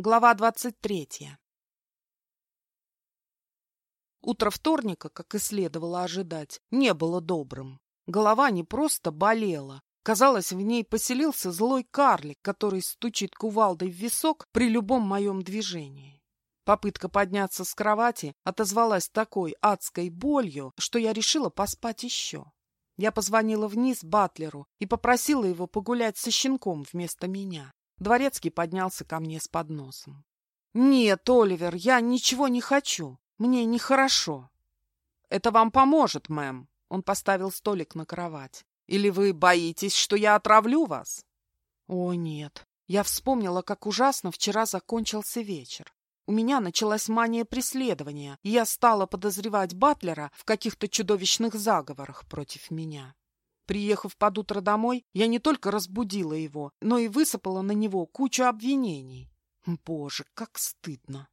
Глава двадцать третья. Утро вторника, как и следовало ожидать, не было добрым. Голова не просто болела. Казалось, в ней поселился злой карлик, который стучит кувалдой в висок при любом моем движении. Попытка подняться с кровати отозвалась такой адской болью, что я решила поспать еще. Я позвонила вниз Батлеру и попросила его погулять со щенком вместо меня. Дворецкий поднялся ко мне с подносом. «Нет, Оливер, я ничего не хочу. Мне нехорошо». «Это вам поможет, мэм». Он поставил столик на кровать. «Или вы боитесь, что я отравлю вас?» «О, нет». Я вспомнила, как ужасно вчера закончился вечер. У меня началась мания преследования, и я стала подозревать Батлера в каких-то чудовищных заговорах против меня. Приехав под утро домой, я не только разбудила его, но и высыпала на него кучу обвинений. Боже, как стыдно!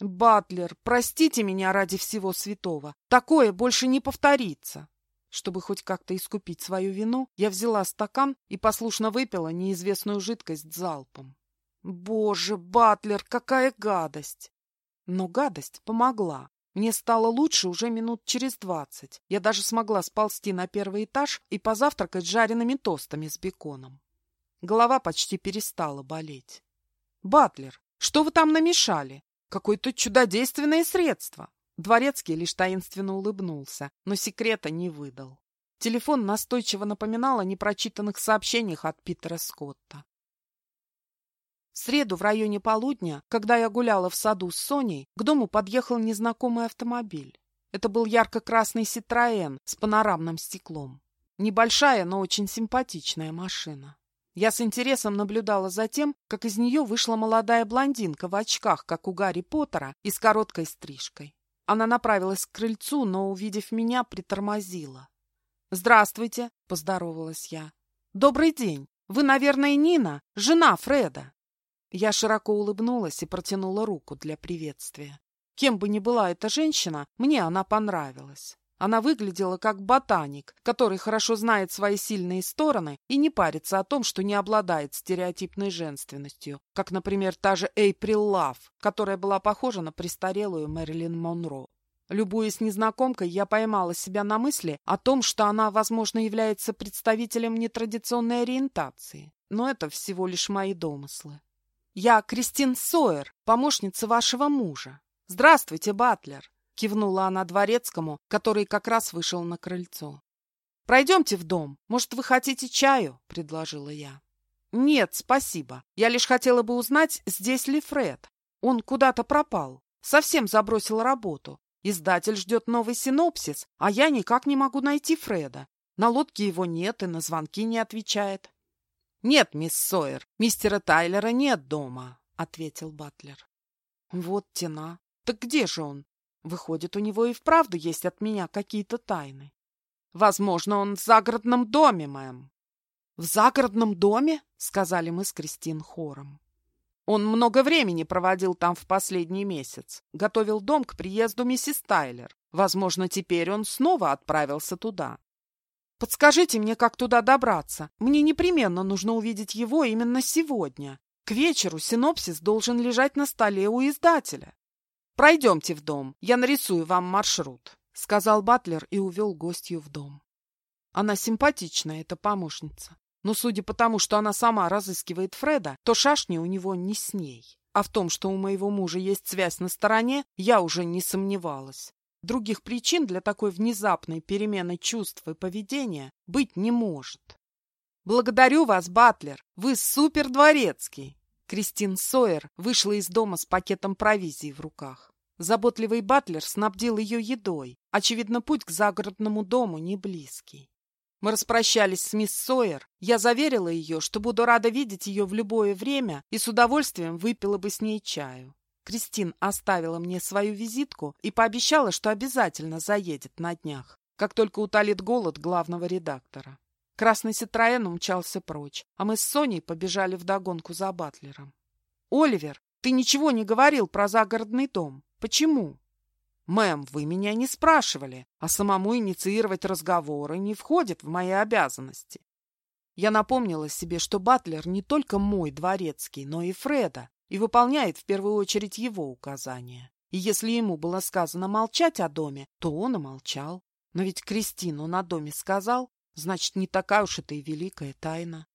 Батлер, простите меня ради всего святого. Такое больше не повторится. Чтобы хоть как-то искупить свою вину, я взяла стакан и послушно выпила неизвестную жидкость залпом. Боже, Батлер, какая гадость! Но гадость помогла. Мне стало лучше уже минут через двадцать. Я даже смогла сползти на первый этаж и позавтракать жареными тостами с беконом. Голова почти перестала болеть. «Батлер, что вы там намешали? Какое-то чудодейственное средство!» Дворецкий лишь таинственно улыбнулся, но секрета не выдал. Телефон настойчиво напоминал о непрочитанных сообщениях от Питера Скотта. В среду в районе полудня, когда я гуляла в саду с Соней, к дому подъехал незнакомый автомобиль. Это был ярко-красный Ситроен с панорамным стеклом. Небольшая, но очень симпатичная машина. Я с интересом наблюдала за тем, как из нее вышла молодая блондинка в очках, как у Гарри Поттера, и с короткой стрижкой. Она направилась к крыльцу, но, увидев меня, притормозила. «Здравствуйте», — поздоровалась я. «Добрый день. Вы, наверное, Нина, жена Фреда?» Я широко улыбнулась и протянула руку для приветствия. Кем бы ни была эта женщина, мне она понравилась. Она выглядела как ботаник, который хорошо знает свои сильные стороны и не парится о том, что не обладает стереотипной женственностью, как, например, та же Эйприл Лав, которая была похожа на престарелую Мэрилин Монро. Любуясь незнакомкой, я поймала себя на мысли о том, что она, возможно, является представителем нетрадиционной ориентации. Но это всего лишь мои домыслы. «Я Кристин Сойер, помощница вашего мужа. Здравствуйте, Батлер!» — кивнула она дворецкому, который как раз вышел на крыльцо. «Пройдемте в дом. Может, вы хотите чаю?» — предложила я. «Нет, спасибо. Я лишь хотела бы узнать, здесь ли Фред. Он куда-то пропал. Совсем забросил работу. Издатель ждет новый синопсис, а я никак не могу найти Фреда. На лодке его нет и на звонки не отвечает. «Нет, мисс Сойер, мистера Тайлера нет дома», — ответил Батлер. «Вот тена. Так где же он? Выходит, у него и вправду есть от меня какие-то тайны. Возможно, он в загородном доме, мэм». «В загородном доме?» — сказали мы с Кристин хором. Он много времени проводил там в последний месяц. Готовил дом к приезду миссис Тайлер. Возможно, теперь он снова отправился туда. Подскажите мне, как туда добраться. Мне непременно нужно увидеть его именно сегодня. К вечеру синопсис должен лежать на столе у издателя. Пройдемте в дом, я нарисую вам маршрут, — сказал Батлер и увел гостью в дом. Она симпатичная, эта помощница. Но судя по тому, что она сама разыскивает Фреда, то шашни у него не с ней. А в том, что у моего мужа есть связь на стороне, я уже не сомневалась. Других причин для такой внезапной перемены чувств и поведения быть не может. «Благодарю вас, Батлер! Вы супер дворецкий!» Кристин Сойер вышла из дома с пакетом провизии в руках. Заботливый Батлер снабдил ее едой. Очевидно, путь к загородному дому не близкий. Мы распрощались с мисс Сойер. Я заверила ее, что буду рада видеть ее в любое время и с удовольствием выпила бы с ней чаю. Кристин оставила мне свою визитку и пообещала, что обязательно заедет на днях, как только утолит голод главного редактора. Красный Ситроен умчался прочь, а мы с Соней побежали вдогонку за Батлером. «Оливер, ты ничего не говорил про загородный дом. Почему?» «Мэм, вы меня не спрашивали, а самому инициировать разговоры не входит в мои обязанности». Я напомнила себе, что Батлер не только мой дворецкий, но и Фреда, и выполняет в первую очередь его указания. И если ему было сказано молчать о доме, то он и молчал. Но ведь Кристину на доме сказал, значит, не такая уж это и великая тайна.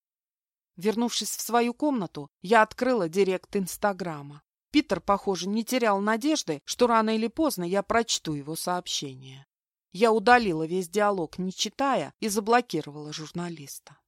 Вернувшись в свою комнату, я открыла директ Инстаграма. Питер, похоже, не терял надежды, что рано или поздно я прочту его сообщение. Я удалила весь диалог, не читая, и заблокировала журналиста.